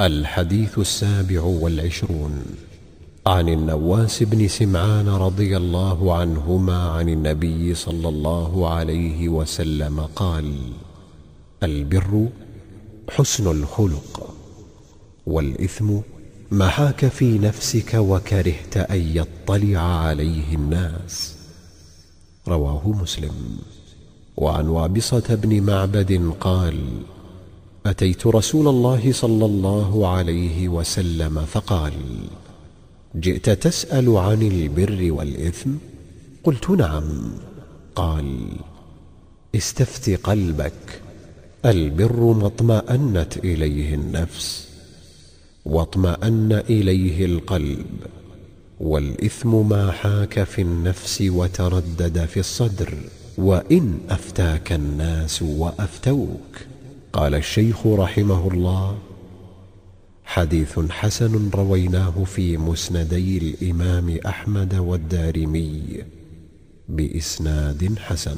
الحديث السابع والعشرون. عن النواس بن سمعان رضي الله عنهما عن النبي صلى الله عليه وسلم قال البر حسن الخلق والإثم ما حاك في نفسك وكرهت أن يطلع عليه الناس. رواه مسلم. وعن وابصة بن معبد قال أتيت رسول الله صلى الله عليه وسلم فقال جئت تسأل عن البر والإثم؟ قلت نعم. قال استفت قلبك البر ما اطمأنت إليه النفس واطمأن إليه القلب والإثم ما حاك في النفس وتردد في الصدر وإن أفتاك الناس وأفتوك. قال الشيخ رحمه الله حديث حسن رويناه في مسندي الإمام أحمد والدارمي بإسناد حسن.